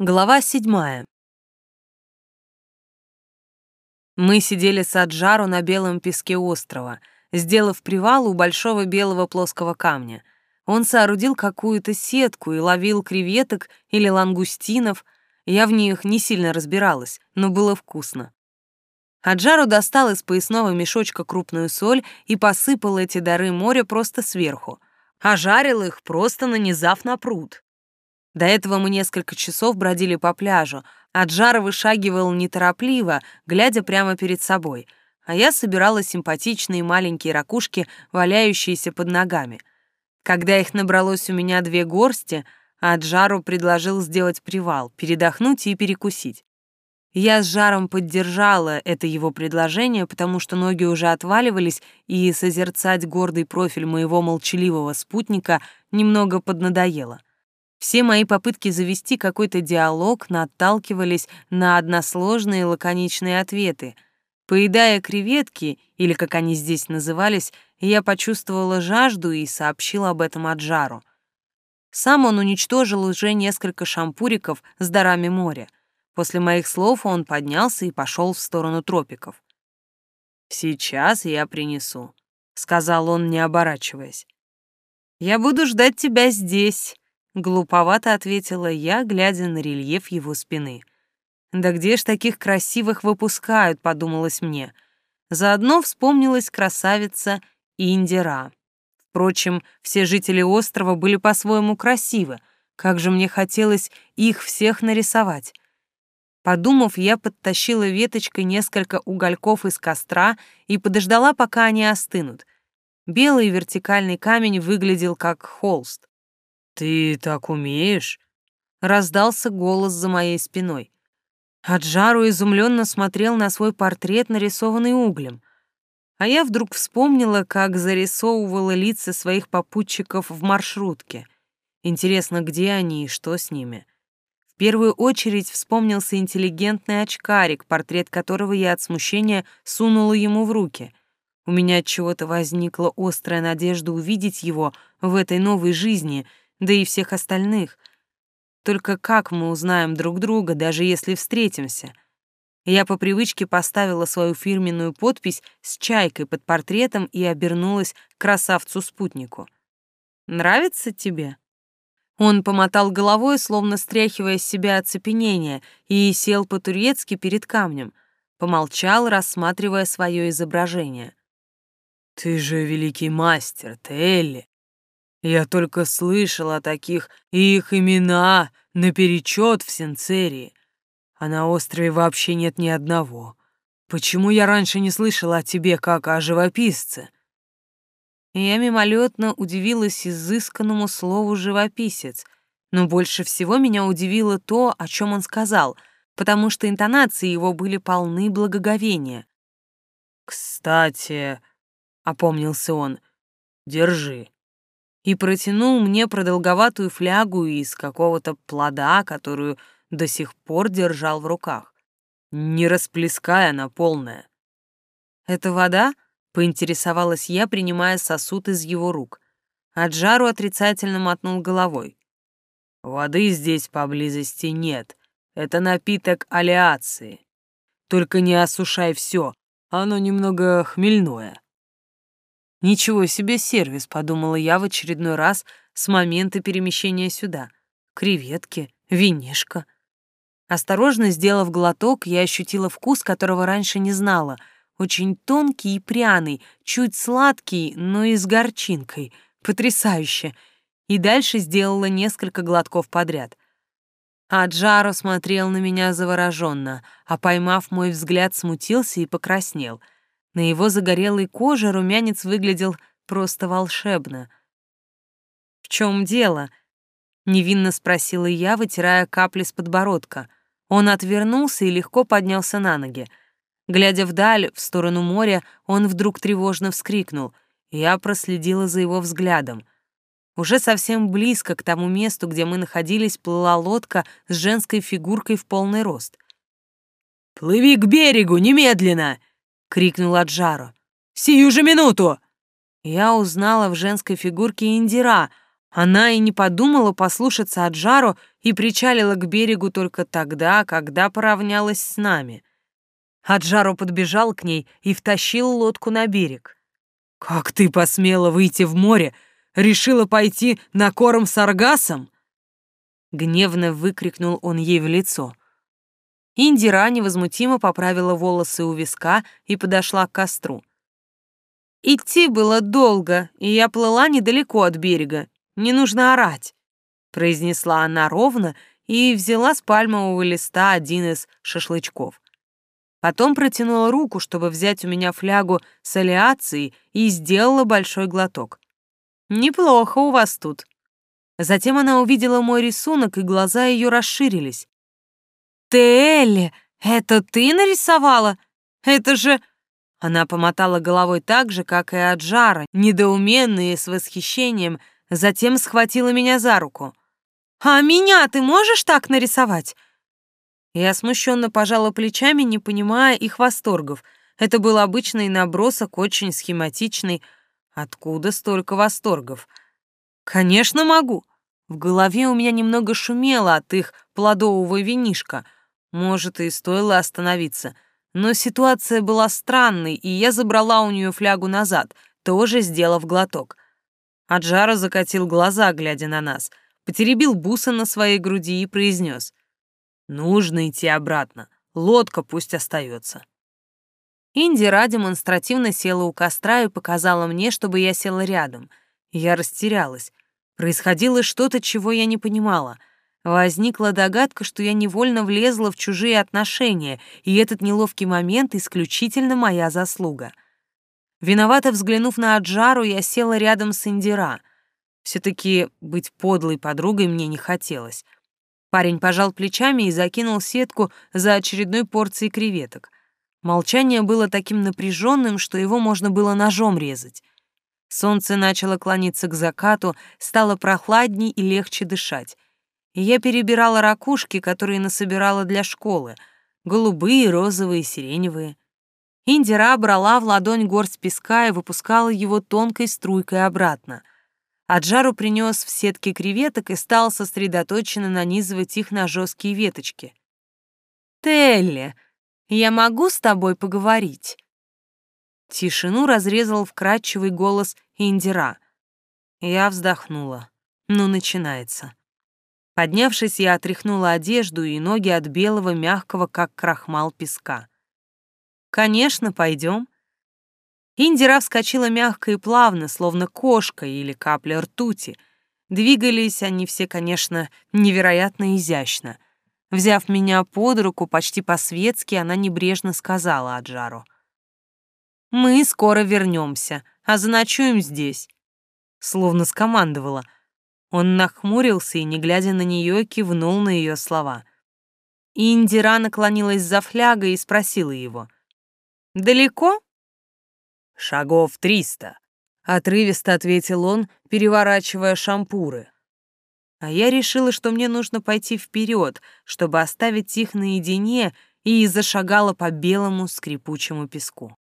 Глава седьмая. Мы сидели с Аджару на белом песке острова, сделав привал у большого белого плоского камня. Он соорудил какую-то сетку и ловил креветок или лангустинов. Я в них не сильно разбиралась, но было вкусно. Аджару достал из поясного мешочка крупную соль и посыпал эти дары моря просто сверху, а жарил их, просто нанизав на пруд. До этого мы несколько часов бродили по пляжу, а Джар вышагивал неторопливо, глядя прямо перед собой, а я собирала симпатичные маленькие ракушки, валяющиеся под ногами. Когда их набралось у меня две горсти, а Джару предложил сделать привал, передохнуть и перекусить. Я с жаром поддержала это его предложение, потому что ноги уже отваливались, и созерцать гордый профиль моего молчаливого спутника немного поднадоело. Все мои попытки завести какой-то диалог наталкивались на односложные лаконичные ответы. Поедая креветки, или как они здесь назывались, я почувствовала жажду и сообщила об этом Аджару. Сам он уничтожил уже несколько шампуриков с дарами моря. После моих слов он поднялся и пошел в сторону тропиков. «Сейчас я принесу», — сказал он, не оборачиваясь. «Я буду ждать тебя здесь», Глуповато ответила я, глядя на рельеф его спины. «Да где ж таких красивых выпускают?» — подумалось мне. Заодно вспомнилась красавица Индира. Впрочем, все жители острова были по-своему красивы. Как же мне хотелось их всех нарисовать. Подумав, я подтащила веточкой несколько угольков из костра и подождала, пока они остынут. Белый вертикальный камень выглядел как холст. «Ты так умеешь?» — раздался голос за моей спиной. Аджару изумленно смотрел на свой портрет, нарисованный углем. А я вдруг вспомнила, как зарисовывала лица своих попутчиков в маршрутке. Интересно, где они и что с ними? В первую очередь вспомнился интеллигентный очкарик, портрет которого я от смущения сунула ему в руки. У меня от чего-то возникла острая надежда увидеть его в этой новой жизни — да и всех остальных. Только как мы узнаем друг друга, даже если встретимся? Я по привычке поставила свою фирменную подпись с чайкой под портретом и обернулась к красавцу-спутнику. «Нравится тебе?» Он помотал головой, словно стряхивая с себя оцепенение, и сел по-турецки перед камнем. Помолчал, рассматривая свое изображение. «Ты же великий мастер, Телли. Я только слышал о таких, и их имена наперечет в Сенцерии. А на острове вообще нет ни одного. Почему я раньше не слышал о тебе как о живописце?» я мимолетно удивилась изысканному слову «живописец», но больше всего меня удивило то, о чем он сказал, потому что интонации его были полны благоговения. «Кстати», — опомнился он, — «держи» и протянул мне продолговатую флягу из какого-то плода, которую до сих пор держал в руках. Не расплеская она полная. «Это вода?» — поинтересовалась я, принимая сосуд из его рук. Аджару отрицательно мотнул головой. «Воды здесь поблизости нет. Это напиток алиации. Только не осушай все, оно немного хмельное». Ничего себе сервис, подумала я в очередной раз с момента перемещения сюда. Креветки, винишка. Осторожно сделав глоток, я ощутила вкус, которого раньше не знала. Очень тонкий и пряный, чуть сладкий, но и с горчинкой. Потрясающе. И дальше сделала несколько глотков подряд. А Джаро смотрел на меня завороженно, а поймав мой взгляд, смутился и покраснел — на его загорелой коже румянец выглядел просто волшебно. «В чем дело?» — невинно спросила я, вытирая капли с подбородка. Он отвернулся и легко поднялся на ноги. Глядя вдаль, в сторону моря, он вдруг тревожно вскрикнул. Я проследила за его взглядом. Уже совсем близко к тому месту, где мы находились, плыла лодка с женской фигуркой в полный рост. «Плыви к берегу, немедленно!» — крикнул Аджаро. «Сию же минуту!» Я узнала в женской фигурке Индира, Она и не подумала послушаться Аджару и причалила к берегу только тогда, когда поравнялась с нами. Аджаро подбежал к ней и втащил лодку на берег. «Как ты посмела выйти в море? Решила пойти на корм с аргасом?» Гневно выкрикнул он ей в лицо. Индира невозмутимо поправила волосы у виска и подошла к костру. «Идти было долго, и я плыла недалеко от берега. Не нужно орать», — произнесла она ровно и взяла с пальмового листа один из шашлычков. Потом протянула руку, чтобы взять у меня флягу с алиацией, и сделала большой глоток. «Неплохо у вас тут». Затем она увидела мой рисунок, и глаза ее расширились. «Телли, это ты нарисовала? Это же...» Она помотала головой так же, как и Аджара, недоуменная и с восхищением, затем схватила меня за руку. «А меня ты можешь так нарисовать? Я смущенно пожала плечами, не понимая их восторгов. Это был обычный набросок, очень схематичный. Откуда столько восторгов? Конечно, могу. В голове у меня немного шумело от их плодового винишка. Может, и стоило остановиться. Но ситуация была странной, и я забрала у нее флягу назад, тоже сделав глоток. Аджара закатил глаза, глядя на нас, потеребил бусы на своей груди и произнес: Нужно идти обратно. Лодка пусть остается. Индира демонстративно села у костра и показала мне, чтобы я села рядом. Я растерялась. Происходило что-то, чего я не понимала. Возникла догадка, что я невольно влезла в чужие отношения, и этот неловкий момент исключительно моя заслуга. Виновато взглянув на Аджару, я села рядом с Индира. все таки быть подлой подругой мне не хотелось. Парень пожал плечами и закинул сетку за очередной порцией креветок. Молчание было таким напряженным, что его можно было ножом резать. Солнце начало клониться к закату, стало прохладней и легче дышать. И я перебирала ракушки, которые насобирала для школы. Голубые, розовые, сиреневые. Индира брала в ладонь горсть песка и выпускала его тонкой струйкой обратно — Аджару принес в сетки креветок и стал сосредоточенно нанизывать их на жесткие веточки. «Телли, я могу с тобой поговорить?» Тишину разрезал вкрадчивый голос Индира. Я вздохнула. Ну, начинается. Поднявшись, я отряхнула одежду и ноги от белого, мягкого, как крахмал песка. «Конечно, пойдем», Индира вскочила мягко и плавно, словно кошка или капля ртути. Двигались они все, конечно, невероятно изящно. Взяв меня под руку почти по-светски, она небрежно сказала Аджару. «Мы скоро вернемся, а заночуем здесь», словно скомандовала. Он нахмурился и, не глядя на нее, кивнул на ее слова. Индира наклонилась за флягой и спросила его. «Далеко?» «Шагов триста», — отрывисто ответил он, переворачивая шампуры. А я решила, что мне нужно пойти вперед, чтобы оставить их наедине, и зашагала по белому скрипучему песку.